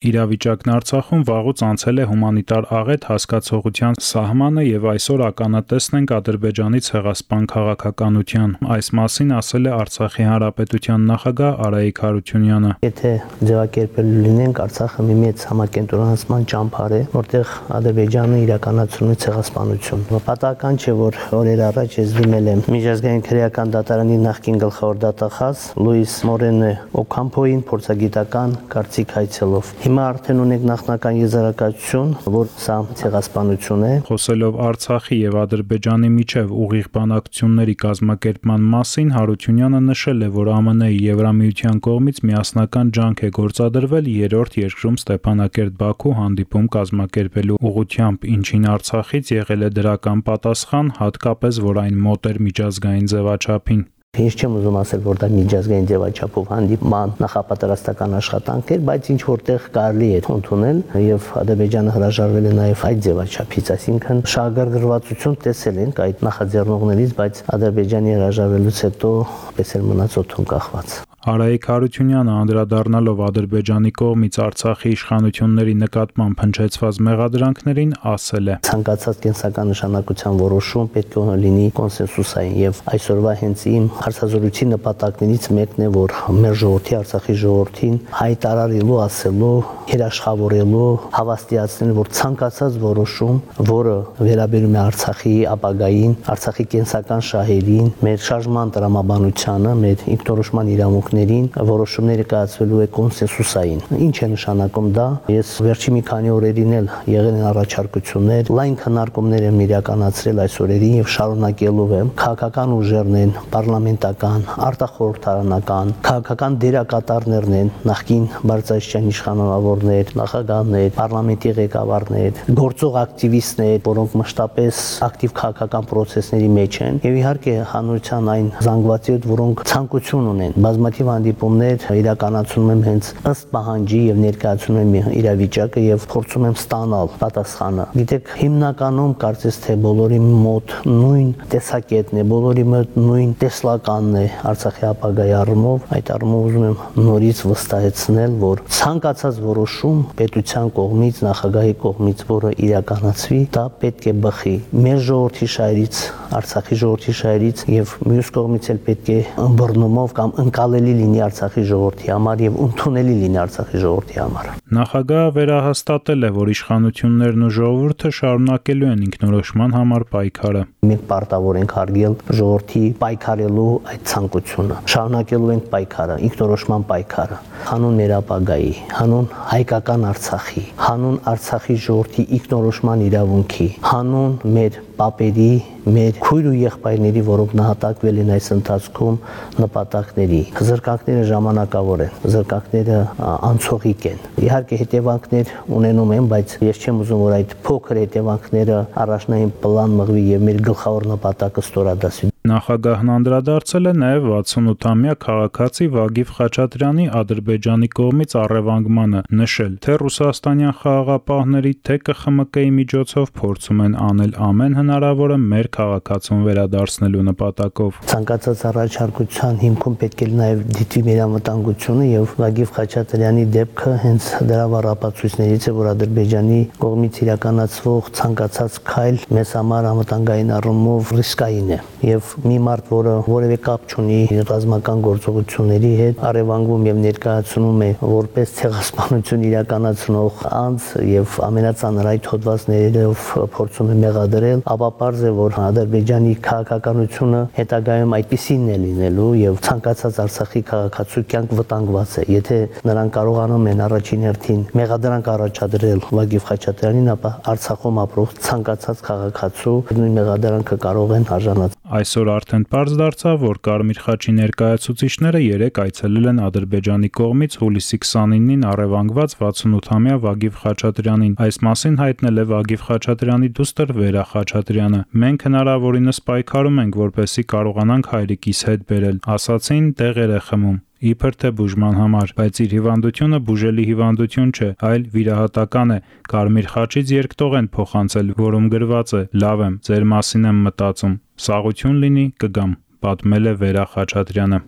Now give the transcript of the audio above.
Իրավիճակն Արցախում վաղուց անցել է հումանիտար աղետ հասկացողության սահմանը եւ այսօր ականատեսն ենք Ադրբեջանի ցեղասպան քաղաքականության։ Այս մասին ասել է Արցախի հանրապետության նախագահ Արայիկ Հարությունյանը։ Եթե ձևակերպել լինենք, Արցախը մի մեծ համակենտրոնացման ճամփար է, որտեղ Ադրբեջանը իրականացնում է ցեղասպանություն։ Պատահական չէ, որ օրեր առաջ ես դիմել եմ միջազգային քրեական դատարանի նախկին գլխավոր դատախազ Լուիս Մորենե Օքամփոին փորձագիտական կարծիք հայցելով Հիմա արդեն ունենք նախնական եզրակացություն, որ սա ցեղասպանություն է։ Խոսելով Արցախի եւ Ադրբեջանի միջև ուղիղ բանակցությունների կազմակերպման մասին Հարությունյանը նշել է, որ ԱՄՆ-ի Եվրամիության կողմից միասնական ջանք է գործադրվել երրորդ երկրում Ստեփանակերտ-Բաքու հանդիպում կազմակերպելու ուղղությամբ, ինչին Արցախից եղել է դրական պատասխան, հատկապես որ այն մոտ էր միջազգային ձևաչափին։ Ես չեմ ուզում ասել, որ դա միջազգային ձևաչափով հանդիպման նախապատրաստական աշխատանք էր, բայց ինչ որտեղ կարելի է ընդունել եւ Ադրբեջանը հրաժարվել է նաեւ այդ ձևաչափից, այսինքն շահագրգռվածություն տեսել ենք այդ նախաձեռնողներից, բայց Ադրբեջանի հրաժարվելուց հետո պես էլ մնաց օթում կախված։ Արայիկ Հարությունյանը անդրադառնալով Ադրբեջանի կողմից Արցախի իշխանությունների նկատմամբ հնչեցված մեղադրանքներին ասել է. Ցանկացած կենսական նշանակության որոշում պետք է լինի կոնսենսուսային եւ այսօրվա հենց իմ հարցազրույցի նպատակներից մեկն է, որ մեր ժողովրդի Արցախի ժողովրդին հայտարարելու, ասելու, երաշխավորելու, հավաստիացնել, որ ցանկացած որոշում, որը վերաբերում է Արցախի ապագային, Արցախի կենսական շահերին, մեր շարժման տրամաբանությանը, մեր ինքնորոշման իրավունք իրավունքներին որոշումները կայացվելու է կոնսենսուսային։ Ինչ է նշանակում դա։ Ես վերջի մի քանի օրերին էլ եղել են առաջարկություններ, լայն քննարկումներ եմ իրականացրել այս օրերին եւ շարունակելու եմ։ Քաղաքական ուժերն են, պարլամենտական, արտախորհրդարանական, քաղաքական դերակատարներն են, նախկին բարձրաստիճան իշխանավորներ, նախագահներ, պարլամենտի ղեկավարներ, գործող ակտիվիստներ, որոնք մշտապես ակտիվ քաղաքական process-ների մեջ են եւ իհարկե հանրության այն զանգվածի հետ, որոնք ցանկություն ունեն բազմաթիվ բազմաթիվ հանդիպումներ իրականացնում եմ հենց ըստ պահանջի եւ ներկայացնում եմ իրավիճակը եւ փորձում եմ ստանալ պատասխանը։ Գիտեք, հիմնականում կարծես թե բոլորի մոտ նույն տեսակետն է, բոլորի մոտ նույն տեսլականն է Արցախի ապագայի առումով։ Այդ առումով ուզում եմ նորից վստահեցնել, որ ցանկացած որոշում պետության կողմից, նախագահի կողմից, որը իրականացվի, դա պետք է բխի մեր ժողովրդի շահերից, Արցախի ժողովրդի շահերից եւ մյուս կողմից էլ պետք է ըմբռնումով կամ ընկալելի կարելի լինի Արցախի ժողովրդի համար եւ ընդունելի լինի Արցախի ժողովրդի համար։ Նախագահը վերահաստատել է, որ իշխանություններն ու ժողովուրդը շարունակելու են ինքնորոշման համար պայքարը։ Մենք պարտավոր ենք հարգել ժողովրդի պայքարելու այդ ցանկությունը։ Շարունակելու ենք պայքարը, ինքնորոշման պայքարը հանուն մեր ապագայի, հանուն հայկական Արցախի, հանուն Արցախի ժողովրդի ինքնորոշման իրավունքի, հանուն մեր պապերի, մեր քույր ու եղբայրների, որոնք նահատակվել են այս ընթացքում նպատակների։ Զրկանքները ժամանակավոր են, զրկանքները անցողիկ են։ Իհարկե հետևանքներ ունենում են, բայց ես չեմ ուզում որ այդ փոքր հետևանքները առաջնային պլան մղվի եւ մեր գլխավոր նպատակը ստորադասվի։ Նախագահն անդրադարձել է նաև 68-ամյա քաղաքացի Վագիվ Խաչատրյանի Ադրբեջանի կողմից առևանգմանը, նշել, թե ռուսաստանյան խաղաղապահների, թե ԿԽՄԿ-ի միջոցով փորձում են անել ամեն հնարավորը մեր քաղաքացուն վերադարձնելու նպատակով։ Ցանկացած առաջարկության հիմքում պետք է նաև դիտվի մեր անվտանգությունը եւ Վագիվ Խաչատրյանի դեպքը հենց դրա վառապացույցներից է, որ Ադրբեջանի կողմից իրականացվող ցանկացած քայլ մեզ համար անվտանգային առումով ռիսկային է եւ մի մարդ, որը որևէ կապ չունի ռազմական գործողությունների հետ, առևանգում եւ ներկայացնում է որպես ցեղասպանություն իրականացնող անձ եւ ամենածանրայթ հոդվածներով փորձում է մեղադրել, ապա պարզ է, որ Ադրբեջանի քաղաքականությունը հետագայում այդպեսին է լինելու եւ ցանկացած Արցախի քաղաքացու կյանք վտանգված է։ Եթե նրանք կարողանում են առաջին հերթին մեղադրանք առաջադրել Վագիվ Խաչատրյանին, ապա Արցախում ապրող ցանկացած քաղաքացու նույն մեղադրանքը կարող են արժանացնել։ Այսօր արդեն պարզ դարձավ, որ Կարմիր խաչի ներկայացուցիչները երեք այցելել են Ադրբեջանի կողմից հուլիսի 29-ին առևանգված 68-ամյա Վագիվ Խաչատրյանին։ Այս մասին հայտնել է Վագիվ Խաչատրյանի դուստր Վերա Խաչատրյանը։ Մենք հնարավորինս պայքարում ենք, որպեսզի կարողանանք հայրիկիս հետ բերել, ասացին տեղեր է խմում իբր թե բուժման համար, բայց իր հիվանդությունը բուժելի հիվանդություն չէ, այլ վիրահատական է։ Կարմիր խաչից երկտող են փոխանցել, որում գրված է. «Լավ եմ, ձեր մասին եմ մտածում»։ Սաղություն լինի, կգամ, պատմել է Վերա Խաչատրյանը։